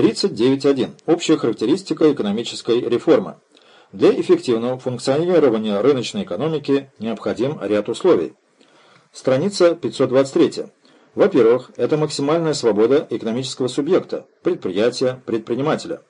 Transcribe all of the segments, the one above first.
39.1. Общая характеристика экономической реформы. Для эффективного функционирования рыночной экономики необходим ряд условий. Страница 523. Во-первых, это максимальная свобода экономического субъекта, предприятия, предпринимателя.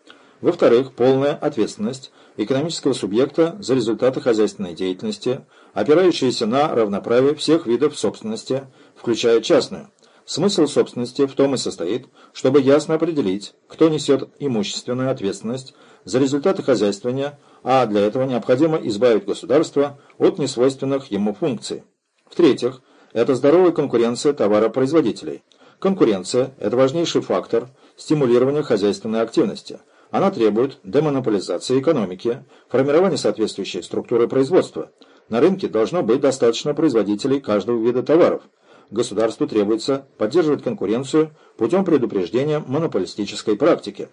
Во-вторых, полная ответственность экономического субъекта за результаты хозяйственной деятельности, опирающиеся на равноправие всех видов собственности, включая частную. Смысл собственности в том и состоит, чтобы ясно определить, кто несет имущественную ответственность за результаты хозяйствования, а для этого необходимо избавить государство от несвойственных ему функций. В-третьих, это здоровая конкуренция товаропроизводителей. Конкуренция – это важнейший фактор стимулирования хозяйственной активности. Она требует демонополизации экономики, формирования соответствующей структуры производства. На рынке должно быть достаточно производителей каждого вида товаров. Государству требуется поддерживать конкуренцию путем предупреждения монополистической практики.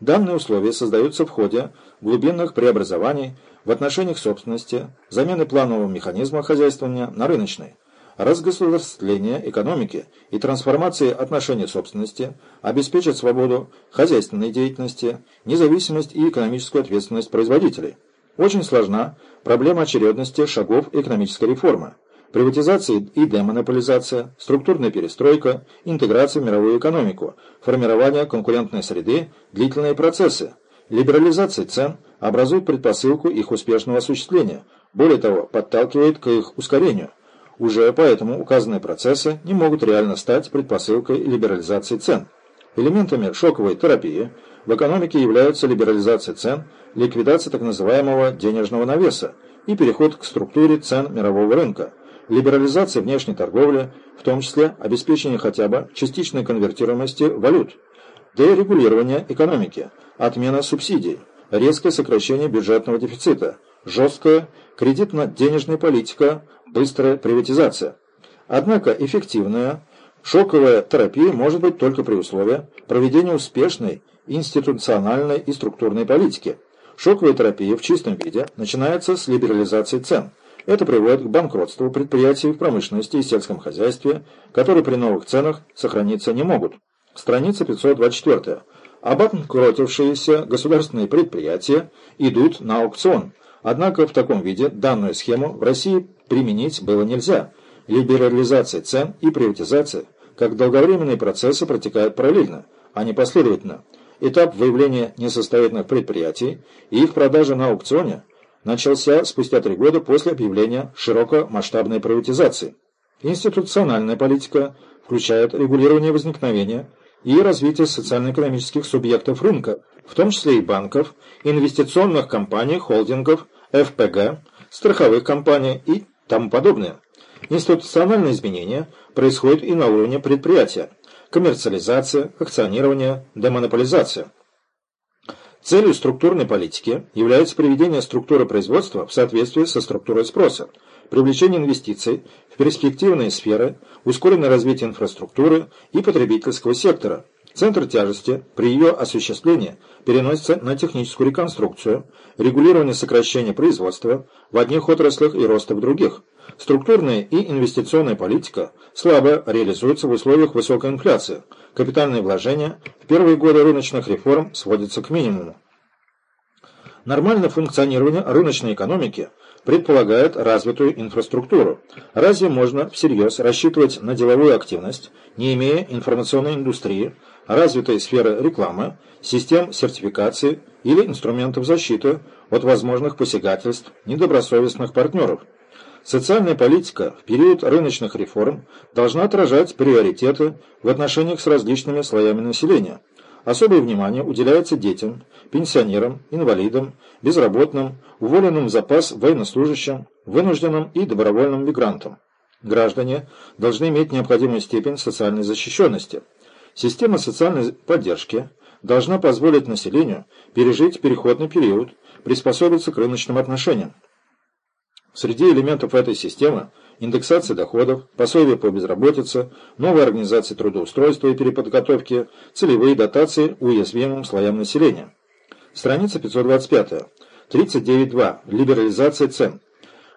Данные условия создаются в ходе глубинных преобразований в отношениях собственности, замены планового механизма хозяйствования на рыночный разгосударствление экономики и трансформация отношений собственности обеспечат свободу хозяйственной деятельности, независимость и экономическую ответственность производителей. Очень сложна проблема очередности шагов экономической реформы. Приватизация и демонополизация, структурная перестройка, интеграция в мировую экономику, формирование конкурентной среды, длительные процессы. Либерализация цен образует предпосылку их успешного осуществления, более того, подталкивает к их ускорению. Уже поэтому указанные процессы не могут реально стать предпосылкой либерализации цен. Элементами шоковой терапии в экономике являются либерализация цен, ликвидация так называемого денежного навеса и переход к структуре цен мирового рынка, либерализация внешней торговли, в том числе обеспечение хотя бы частичной конвертируемости валют, дерегулирование экономики, отмена субсидий, резкое сокращение бюджетного дефицита, жесткая кредитно-денежная политика, быстрая приватизация. Однако эффективная шоковая терапия может быть только при условии проведения успешной институциональной и структурной политики. Шоковая терапия в чистом виде начинается с либерализации цен. Это приводит к банкротству предприятий в промышленности и сельском хозяйстве, которые при новых ценах сохраниться не могут. Страница 524. Обанкротившиеся государственные предприятия идут на аукцион. Однако в таком виде данную схему в России применить было нельзя. Либерализация цен и приватизация, как долговременные процессы, протекают параллельно, а не последовательно. Этап выявления несостоятельных предприятий и их продажи на аукционе начался спустя три года после объявления широкомасштабной приватизации. Институциональная политика включает регулирование возникновения и развитие социально-экономических субъектов рынка, в том числе и банков, инвестиционных компаний, холдингов, ФПГ, страховых компаний и тому подобное. Институциональные изменения происходят и на уровне предприятия. Коммерциализация, акционирование, демонополизация. Целью структурной политики является приведение структуры производства в соответствии со структурой спроса, привлечение инвестиций в перспективные сферы, ускоренное развитие инфраструктуры и потребительского сектора, Центр тяжести при ее осуществлении переносится на техническую реконструкцию, регулирование сокращения производства в одних отраслях и роста в других. Структурная и инвестиционная политика слабо реализуется в условиях высокой инфляции. Капитальные вложения в первые годы рыночных реформ сводятся к минимуму. Нормальное функционирование рыночной экономики предполагает развитую инфраструктуру. Разве можно всерьез рассчитывать на деловую активность, не имея информационной индустрии, развитой сферы рекламы, систем сертификации или инструментов защиты от возможных посягательств недобросовестных партнеров. Социальная политика в период рыночных реформ должна отражать приоритеты в отношениях с различными слоями населения. Особое внимание уделяется детям, пенсионерам, инвалидам, безработным, уволенным в запас военнослужащим, вынужденным и добровольным мигрантам. Граждане должны иметь необходимую степень социальной защищенности – Система социальной поддержки должна позволить населению пережить переходный период, приспособиться к рыночным отношениям. Среди элементов этой системы индексация доходов, пособия по безработице, новая организация трудоустройства и переподготовки, целевые дотации уязвимым слоям населения. Страница 525. 39.2. Либерализация цен.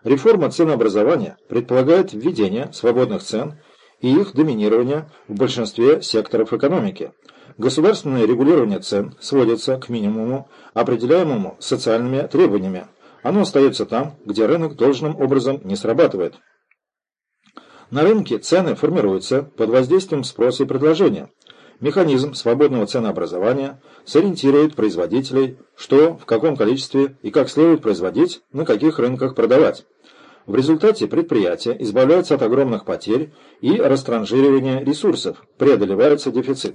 Реформа ценообразования предполагает введение свободных цен и их доминирование в большинстве секторов экономики. Государственное регулирование цен сводится к минимуму, определяемому социальными требованиями. Оно остается там, где рынок должным образом не срабатывает. На рынке цены формируются под воздействием спроса и предложения. Механизм свободного ценообразования сориентирует производителей, что, в каком количестве и как следует производить, на каких рынках продавать. В результате предприятия избавляются от огромных потерь и растранжиривания ресурсов, преодолевается дефицит.